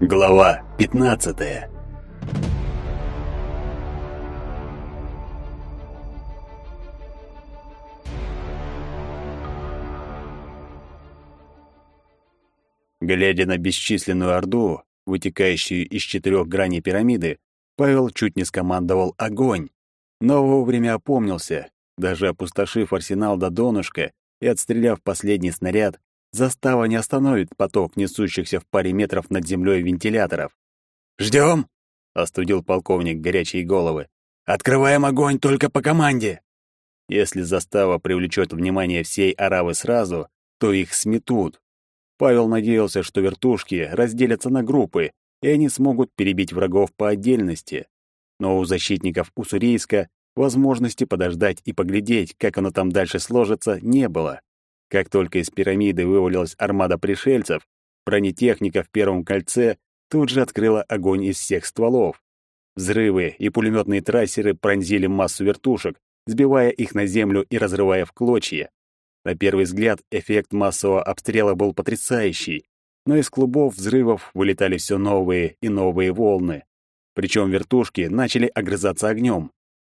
Глава 15. Глядя на бесчисленную орду, вытекающую из четырех граней пирамиды, Павел чуть не скомандовал огонь, но вовремя опомнился, даже опустошив арсенал до донышка и отстреляв последний снаряд, Застава не остановит поток несущихся в паре метров над землей вентиляторов. «Ждем!» — остудил полковник горячие головы. «Открываем огонь только по команде!» Если застава привлечет внимание всей аравы сразу, то их сметут. Павел надеялся, что вертушки разделятся на группы, и они смогут перебить врагов по отдельности. Но у защитников Уссурийска возможности подождать и поглядеть, как оно там дальше сложится, не было. Как только из пирамиды вывалилась армада пришельцев, бронетехника в первом кольце тут же открыла огонь из всех стволов. Взрывы и пулеметные трассеры пронзили массу вертушек, сбивая их на землю и разрывая в клочья. На первый взгляд эффект массового обстрела был потрясающий, но из клубов взрывов вылетали все новые и новые волны. Причем вертушки начали огрызаться огнем.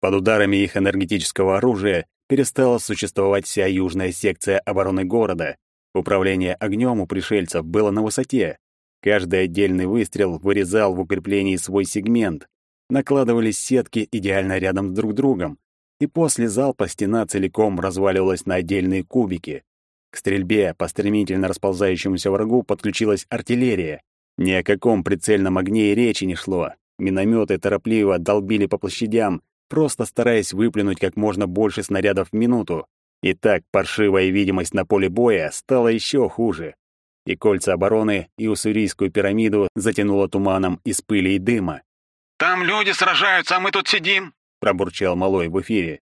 Под ударами их энергетического оружия перестала существовать вся южная секция обороны города. Управление огнем у пришельцев было на высоте. Каждый отдельный выстрел вырезал в укреплении свой сегмент. Накладывались сетки идеально рядом с друг другом. И после залпа стена целиком разваливалась на отдельные кубики. К стрельбе по стремительно расползающемуся врагу подключилась артиллерия. Ни о каком прицельном огне и речи не шло. Минометы торопливо долбили по площадям, просто стараясь выплюнуть как можно больше снарядов в минуту. И так паршивая видимость на поле боя стала еще хуже. И кольца обороны, и уссурийскую пирамиду затянуло туманом из пыли и дыма. «Там люди сражаются, а мы тут сидим!» — пробурчал малой в эфире.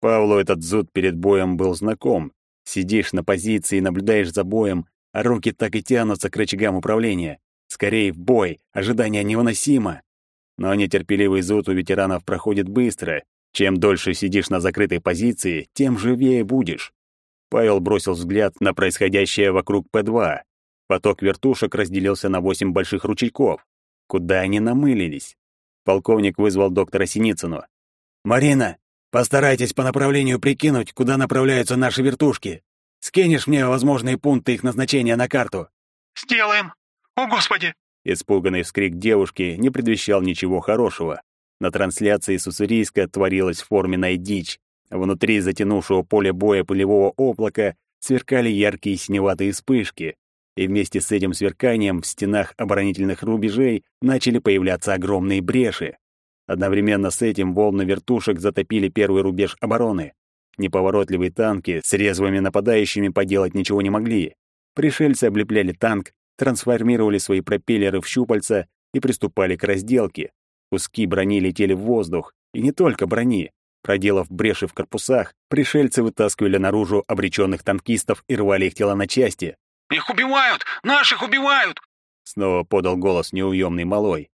Павлу этот зуд перед боем был знаком. Сидишь на позиции, наблюдаешь за боем, а руки так и тянутся к рычагам управления. Скорее в бой, ожидание невыносимо. Но нетерпеливый зуд у ветеранов проходит быстро. Чем дольше сидишь на закрытой позиции, тем живее будешь. Павел бросил взгляд на происходящее вокруг П-2. Поток вертушек разделился на восемь больших ручейков. Куда они намылились? Полковник вызвал доктора Синицыну. «Марина, постарайтесь по направлению прикинуть, куда направляются наши вертушки. Скинешь мне возможные пункты их назначения на карту?» «Сделаем! О, Господи!» Испуганный вскрик девушки не предвещал ничего хорошего. На трансляции с Уссурийска творилась форменная дичь. Внутри затянувшего поле боя пылевого облака сверкали яркие синеватые вспышки, и вместе с этим сверканием в стенах оборонительных рубежей начали появляться огромные бреши. Одновременно с этим волны вертушек затопили первый рубеж обороны. Неповоротливые танки с резвыми нападающими поделать ничего не могли. Пришельцы облепляли танк, трансформировали свои пропеллеры в щупальца и приступали к разделке. Куски брони летели в воздух, и не только брони. Проделав бреши в корпусах, пришельцы вытаскивали наружу обреченных танкистов и рвали их тела на части. «Их убивают! Наших убивают!» Снова подал голос неуемный малой.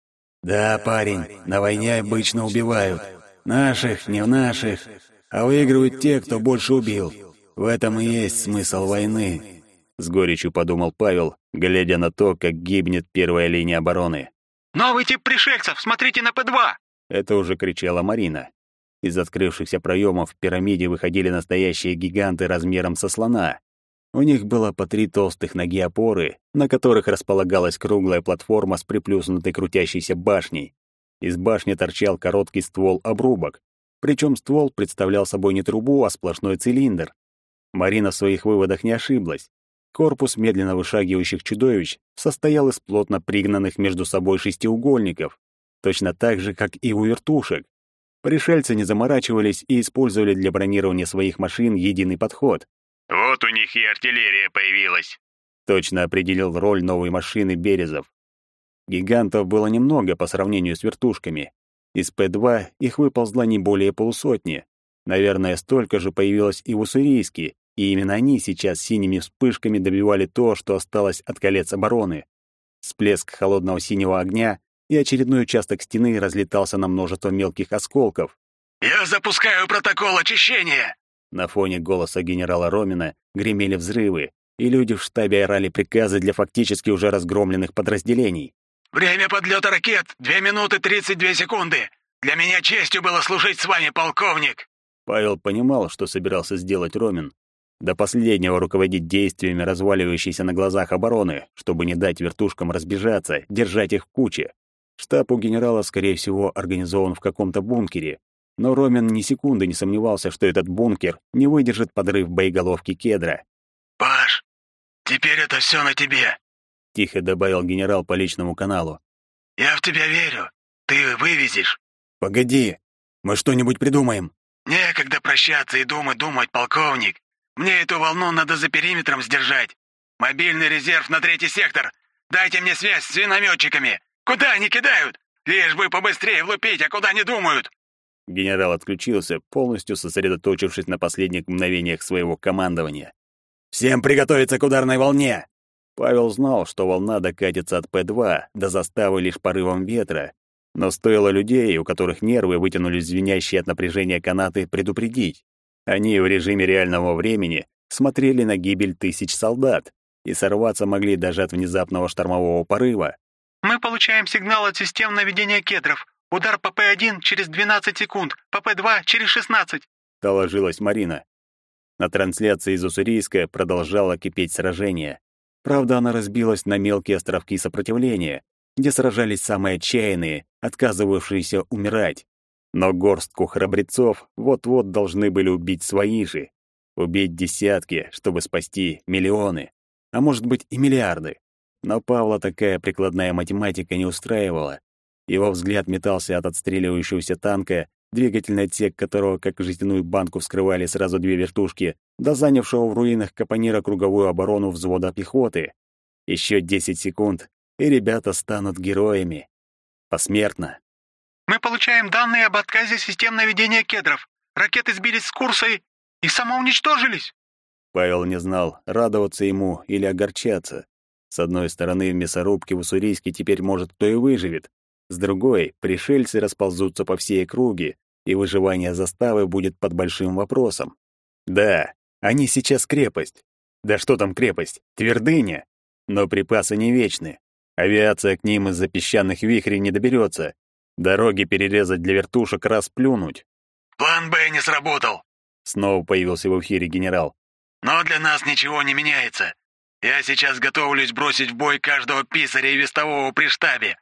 «Да, парень, на войне обычно убивают. Наших, не в наших, а выигрывают те, кто больше убил. В этом и есть смысл войны». С горечью подумал Павел, глядя на то, как гибнет первая линия обороны. «Новый тип пришельцев! Смотрите на П-2!» Это уже кричала Марина. Из открывшихся проемов в пирамиде выходили настоящие гиганты размером со слона. У них было по три толстых ноги опоры, на которых располагалась круглая платформа с приплюснутой крутящейся башней. Из башни торчал короткий ствол-обрубок. Причем ствол представлял собой не трубу, а сплошной цилиндр. Марина в своих выводах не ошиблась. Корпус медленно вышагивающих чудовищ состоял из плотно пригнанных между собой шестиугольников, точно так же, как и у вертушек. Пришельцы не заморачивались и использовали для бронирования своих машин единый подход. «Вот у них и артиллерия появилась», — точно определил роль новой машины Березов. Гигантов было немного по сравнению с вертушками. Из П-2 их выползло не более полусотни. Наверное, столько же появилось и в Уссурийске, и именно они сейчас синими вспышками добивали то, что осталось от колец обороны. Всплеск холодного синего огня, и очередной участок стены разлетался на множество мелких осколков. «Я запускаю протокол очищения!» На фоне голоса генерала Ромина гремели взрывы, и люди в штабе орали приказы для фактически уже разгромленных подразделений. «Время подлета ракет — две минуты тридцать две секунды! Для меня честью было служить с вами, полковник!» Павел понимал, что собирался сделать Ромин. До последнего руководить действиями разваливающейся на глазах обороны, чтобы не дать вертушкам разбежаться, держать их в куче. Штаб у генерала, скорее всего, организован в каком-то бункере, но Ромин ни секунды не сомневался, что этот бункер не выдержит подрыв боеголовки кедра. «Паш, теперь это все на тебе», — тихо добавил генерал по личному каналу. «Я в тебя верю. Ты вывезешь». «Погоди, мы что-нибудь придумаем». «Некогда прощаться и думать, думать, полковник. Мне эту волну надо за периметром сдержать. Мобильный резерв на третий сектор. Дайте мне связь с винометчиками. Куда они кидают? Лишь бы побыстрее влупить, а куда не думают. Генерал отключился, полностью сосредоточившись на последних мгновениях своего командования. «Всем приготовиться к ударной волне!» Павел знал, что волна докатится от П-2 до заставы лишь порывом ветра, но стоило людей, у которых нервы вытянулись в звенящие от напряжения канаты, предупредить. Они в режиме реального времени смотрели на гибель тысяч солдат и сорваться могли даже от внезапного штормового порыва. «Мы получаем сигнал от систем наведения кедров. Удар по П1 через 12 секунд, по П2 через 16», — доложилась Марина. На трансляции из Уссурийска продолжало кипеть сражение. Правда, она разбилась на мелкие островки сопротивления, где сражались самые отчаянные, отказывавшиеся умирать. Но горстку храбрецов вот-вот должны были убить свои же. Убить десятки, чтобы спасти миллионы, а может быть и миллиарды. Но Павла такая прикладная математика не устраивала. Его взгляд метался от отстреливающегося танка, двигательный отсек которого, как жестяную банку, вскрывали сразу две вертушки, до занявшего в руинах капонира круговую оборону взвода пехоты. Еще десять секунд, и ребята станут героями. Посмертно. «Мы получаем данные об отказе систем наведения кедров. Ракеты сбились с курса и, и самоуничтожились». Павел не знал, радоваться ему или огорчаться. С одной стороны, в мясорубке в Уссурийске теперь, может, кто и выживет. С другой, пришельцы расползутся по всей округе, и выживание заставы будет под большим вопросом. Да, они сейчас крепость. Да что там крепость? Твердыня. Но припасы не вечны. Авиация к ним из-за песчаных вихрей не доберется. Дороги перерезать для вертушек расплюнуть. «План Б не сработал», — снова появился в эфире генерал. «Но для нас ничего не меняется. Я сейчас готовлюсь бросить в бой каждого писаря и вестового при штабе.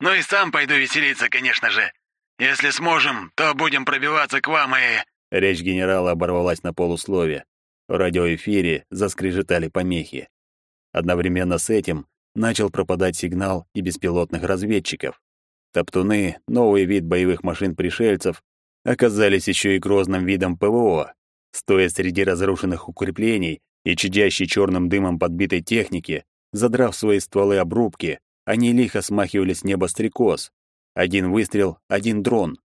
Ну и сам пойду веселиться, конечно же. Если сможем, то будем пробиваться к вам и...» Речь генерала оборвалась на полуслове. В радиоэфире заскрежетали помехи. Одновременно с этим начал пропадать сигнал и беспилотных разведчиков. Топтуны, новый вид боевых машин пришельцев, оказались еще и грозным видом ПВО. Стоя среди разрушенных укреплений и чадящей черным дымом подбитой техники, задрав свои стволы обрубки, они лихо смахивали с неба стрекоз. Один выстрел, один дрон.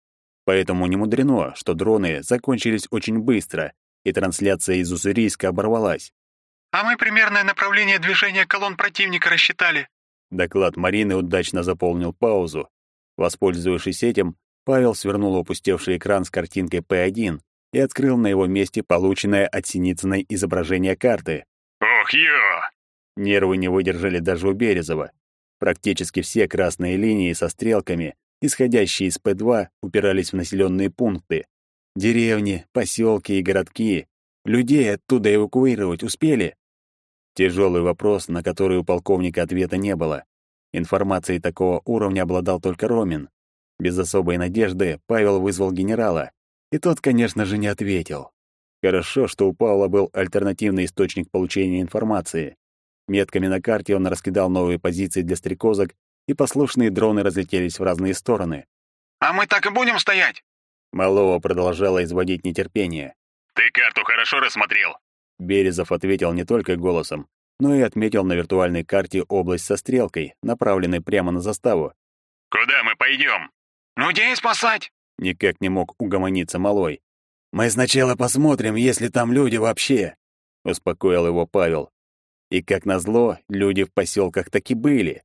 Поэтому не мудрено, что дроны закончились очень быстро, и трансляция из Уссурийска оборвалась. «А мы примерное направление движения колонн противника рассчитали». Доклад Марины удачно заполнил паузу. Воспользовавшись этим, Павел свернул опустевший экран с картинкой П1 и открыл на его месте полученное от Синицыной изображение карты. «Ох, ё!» Нервы не выдержали даже у Березова. Практически все красные линии со стрелками, исходящие из П2, упирались в населенные пункты. Деревни, поселки и городки. Людей оттуда эвакуировать успели? Тяжелый вопрос, на который у полковника ответа не было. Информацией такого уровня обладал только Ромин. Без особой надежды Павел вызвал генерала, и тот, конечно же, не ответил. Хорошо, что у Павла был альтернативный источник получения информации. Метками на карте он раскидал новые позиции для стрекозок, и послушные дроны разлетелись в разные стороны. «А мы так и будем стоять?» Малова продолжала изводить нетерпение. «Ты карту хорошо рассмотрел?» Березов ответил не только голосом, но и отметил на виртуальной карте область со стрелкой, направленной прямо на заставу. «Куда мы пойдем?» «Людей спасать!» Никак не мог угомониться малой. «Мы сначала посмотрим, есть ли там люди вообще», — успокоил его Павел. И, как назло, люди в поселках таки были.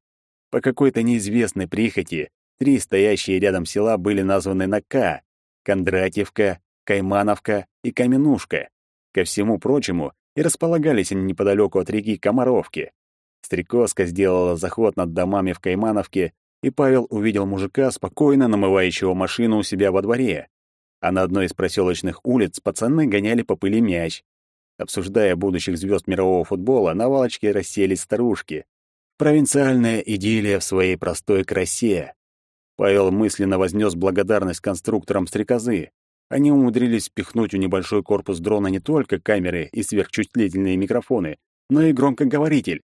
По какой-то неизвестной прихоти три стоящие рядом села были названы на «К» — Кондратьевка, Каймановка и Каменушка. Ко всему прочему, и располагались они неподалеку от реки Комаровки. Стрекозка сделала заход над домами в Каймановке, и Павел увидел мужика, спокойно намывающего машину у себя во дворе. А на одной из проселочных улиц пацаны гоняли по пыли мяч. Обсуждая будущих звезд мирового футбола, на валочке расселись старушки. Провинциальная идиллия в своей простой красе. Павел мысленно вознес благодарность конструкторам стрекозы. Они умудрились впихнуть в небольшой корпус дрона не только камеры и сверхчувствительные микрофоны, но и громкоговоритель.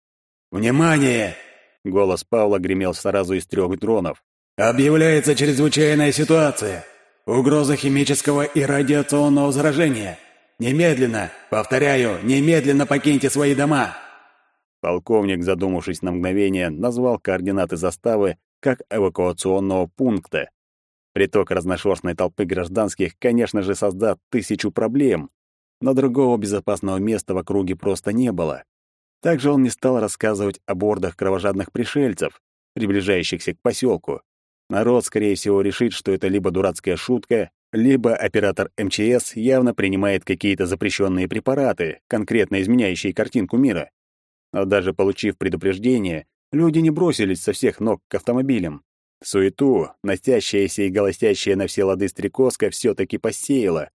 «Внимание!» — голос Павла гремел сразу из трех дронов. «Объявляется чрезвычайная ситуация. Угроза химического и радиационного заражения. Немедленно, повторяю, немедленно покиньте свои дома!» Полковник, задумавшись на мгновение, назвал координаты заставы как эвакуационного пункта. Приток разношерстной толпы гражданских, конечно же, создаст тысячу проблем, но другого безопасного места в округе просто не было. Также он не стал рассказывать о бордах кровожадных пришельцев, приближающихся к поселку. Народ, скорее всего, решит, что это либо дурацкая шутка, либо оператор МЧС явно принимает какие-то запрещенные препараты, конкретно изменяющие картинку мира. Но даже получив предупреждение, люди не бросились со всех ног к автомобилям. Суету, носящаяся и голосящая на все лады стрекозка, все-таки посеяла.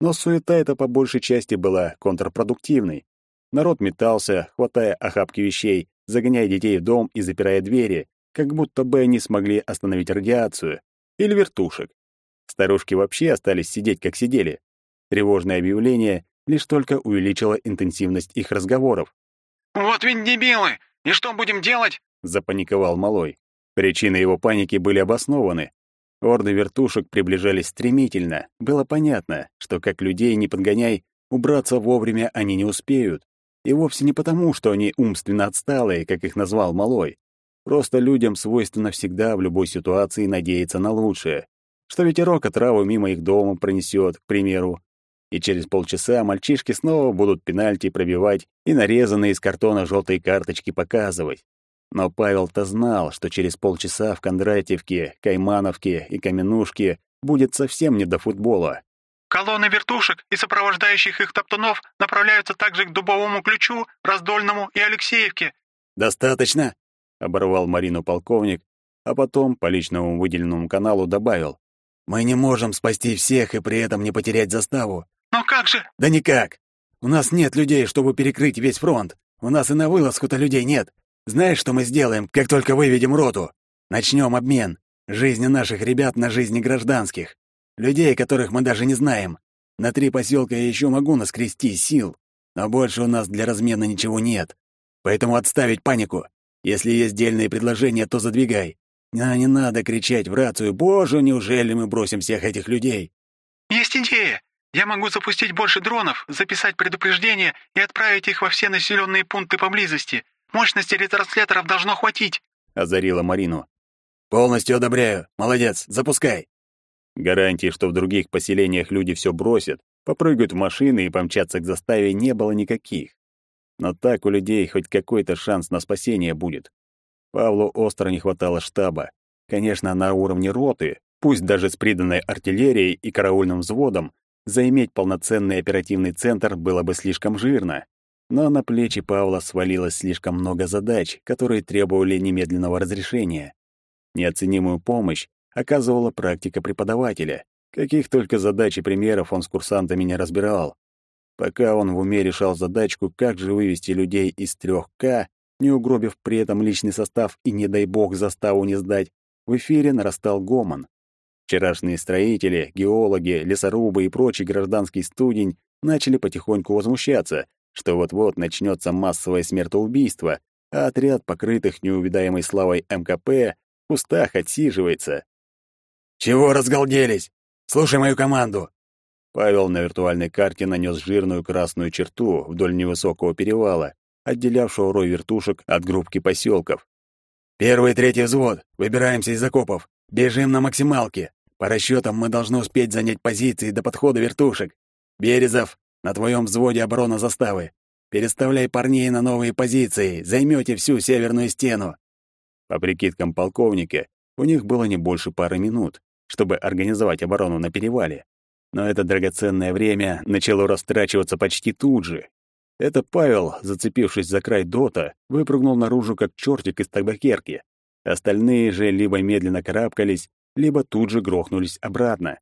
Но суета эта по большей части была контрпродуктивной. Народ метался, хватая охапки вещей, загоняя детей в дом и запирая двери, как будто бы они смогли остановить радиацию. Или вертушек. Старушки вообще остались сидеть, как сидели. Тревожное объявление лишь только увеличило интенсивность их разговоров. «Вот ведь дебилы! И что будем делать?» — запаниковал Малой. Причины его паники были обоснованы. Орды вертушек приближались стремительно. Было понятно, что как людей не подгоняй, убраться вовремя они не успеют. И вовсе не потому, что они умственно отсталые, как их назвал Малой. Просто людям свойственно всегда в любой ситуации надеяться на лучшее. Что ветерок отраву мимо их дома пронесет, к примеру, и через полчаса мальчишки снова будут пенальти пробивать и нарезанные из картона желтые карточки показывать. Но Павел-то знал, что через полчаса в Кондратьевке, Каймановке и Каменушке будет совсем не до футбола. Колонны вертушек и сопровождающих их топтунов направляются также к Дубовому ключу, Раздольному и Алексеевке. «Достаточно!» — оборвал Марину полковник, а потом по личному выделенному каналу добавил. «Мы не можем спасти всех и при этом не потерять заставу. «Но как же?» «Да никак. У нас нет людей, чтобы перекрыть весь фронт. У нас и на вылазку-то людей нет. Знаешь, что мы сделаем, как только выведем роту? Начнем обмен. Жизни наших ребят на жизни гражданских. Людей, которых мы даже не знаем. На три поселка я еще могу наскрести сил, но больше у нас для размена ничего нет. Поэтому отставить панику. Если есть дельные предложения, то задвигай. А не надо кричать в рацию «Боже, неужели мы бросим всех этих людей?» «Есть идея. Я могу запустить больше дронов, записать предупреждения и отправить их во все населенные пункты поблизости. Мощности ретрансляторов должно хватить», — озарила Марину. «Полностью одобряю. Молодец, запускай». Гарантии, что в других поселениях люди все бросят, попрыгают в машины и помчатся к заставе, не было никаких. Но так у людей хоть какой-то шанс на спасение будет. Павлу остро не хватало штаба. Конечно, на уровне роты, пусть даже с приданной артиллерией и караульным взводом, Заиметь полноценный оперативный центр было бы слишком жирно, но на плечи Павла свалилось слишком много задач, которые требовали немедленного разрешения. Неоценимую помощь оказывала практика преподавателя. Каких только задач и примеров он с курсантами не разбирал. Пока он в уме решал задачку, как же вывести людей из 3К, не угробив при этом личный состав и, не дай бог, заставу не сдать, в эфире нарастал гомон. Вчерашние строители, геологи, лесорубы и прочий гражданский студень начали потихоньку возмущаться, что вот-вот начнется массовое смертоубийство, а отряд покрытых неувидаемой славой МКП в кустах отсиживается. «Чего разгалделись? Слушай мою команду!» Павел на виртуальной карте нанес жирную красную черту вдоль невысокого перевала, отделявшего рой вертушек от группки поселков. «Первый и третий взвод. Выбираемся из окопов. Бежим на максималке. По расчетам мы должны успеть занять позиции до подхода вертушек. Березов, на твоем взводе оборона заставы. Переставляй парней на новые позиции, займете всю северную стену. По прикидкам полковника, у них было не больше пары минут, чтобы организовать оборону на перевале. Но это драгоценное время начало растрачиваться почти тут же. Это Павел, зацепившись за край дота, выпрыгнул наружу как чертик из табакерки. Остальные же либо медленно карабкались, либо тут же грохнулись обратно.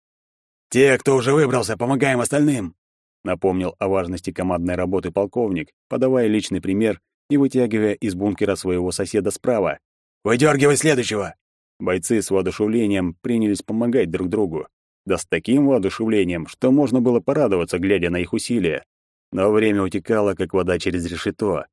«Те, кто уже выбрался, помогаем остальным!» Напомнил о важности командной работы полковник, подавая личный пример и вытягивая из бункера своего соседа справа. «Выдергивай следующего!» Бойцы с воодушевлением принялись помогать друг другу. Да с таким воодушевлением, что можно было порадоваться, глядя на их усилия. Но время утекало, как вода через решето.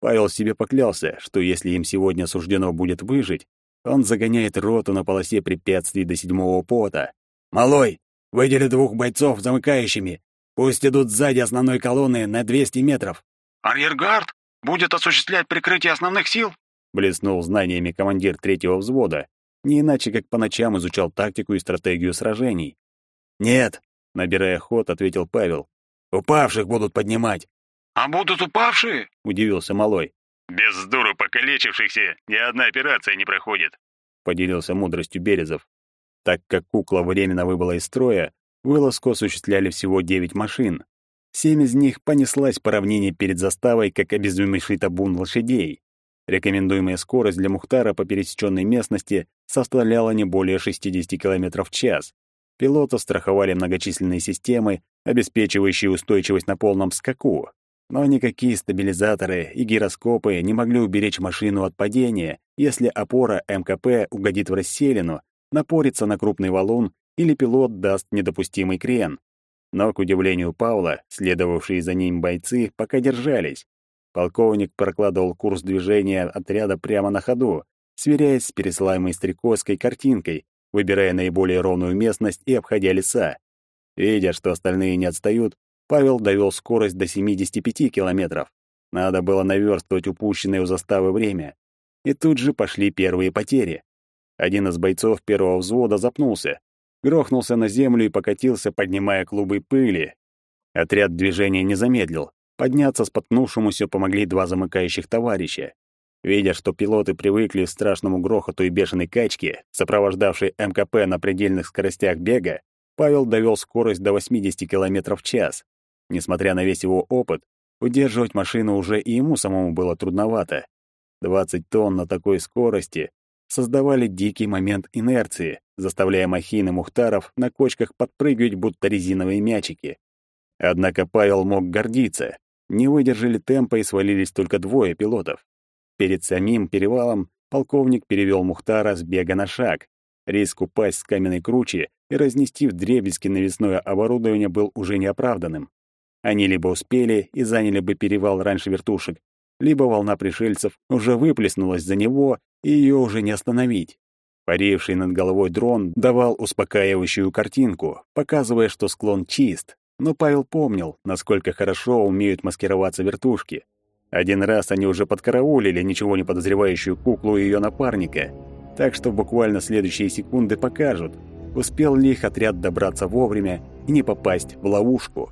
Павел себе поклялся, что если им сегодня суждено будет выжить, он загоняет роту на полосе препятствий до седьмого пота. «Малой, выдели двух бойцов замыкающими. Пусть идут сзади основной колонны на 200 метров». «Арьергард будет осуществлять прикрытие основных сил?» Блеснул знаниями командир третьего взвода, не иначе как по ночам изучал тактику и стратегию сражений. «Нет», — набирая ход, ответил Павел. «Упавших будут поднимать». «А будут упавшие?» — удивился Малой. «Без здуру покалечившихся ни одна операция не проходит», — поделился мудростью Березов. Так как кукла временно выбыла из строя, вылазку осуществляли всего девять машин. Семь из них понеслась по равнине перед заставой, как обезумевший табун лошадей. Рекомендуемая скорость для Мухтара по пересеченной местности составляла не более 60 км в час. Пилотов страховали многочисленные системы, обеспечивающие устойчивость на полном скаку. Но никакие стабилизаторы и гироскопы не могли уберечь машину от падения, если опора МКП угодит в расселину, напорится на крупный валун или пилот даст недопустимый крен. Но, к удивлению Паула, следовавшие за ним бойцы пока держались. Полковник прокладывал курс движения отряда прямо на ходу, сверяясь с пересылаемой стрекозской картинкой, выбирая наиболее ровную местность и обходя леса. Видя, что остальные не отстают, Павел довел скорость до 75 километров. Надо было наверстывать упущенное у заставы время. И тут же пошли первые потери. Один из бойцов первого взвода запнулся, грохнулся на землю и покатился, поднимая клубы пыли. Отряд движения не замедлил. Подняться споткнувшемуся помогли два замыкающих товарища. Видя, что пилоты привыкли к страшному грохоту и бешеной качке, сопровождавшей МКП на предельных скоростях бега, Павел довел скорость до 80 км в час. Несмотря на весь его опыт, удерживать машину уже и ему самому было трудновато. 20 тонн на такой скорости создавали дикий момент инерции, заставляя махины Мухтаров на кочках подпрыгивать, будто резиновые мячики. Однако Павел мог гордиться. Не выдержали темпа и свалились только двое пилотов. Перед самим перевалом полковник перевел Мухтара с бега на шаг. Риск упасть с каменной кручи и разнести в дребезги навесное оборудование был уже неоправданным. Они либо успели и заняли бы перевал раньше вертушек, либо волна пришельцев уже выплеснулась за него, и ее уже не остановить. Паривший над головой дрон давал успокаивающую картинку, показывая, что склон чист. Но Павел помнил, насколько хорошо умеют маскироваться вертушки. Один раз они уже подкараулили ничего не подозревающую куклу и ее напарника, так что буквально следующие секунды покажут, успел ли их отряд добраться вовремя и не попасть в ловушку.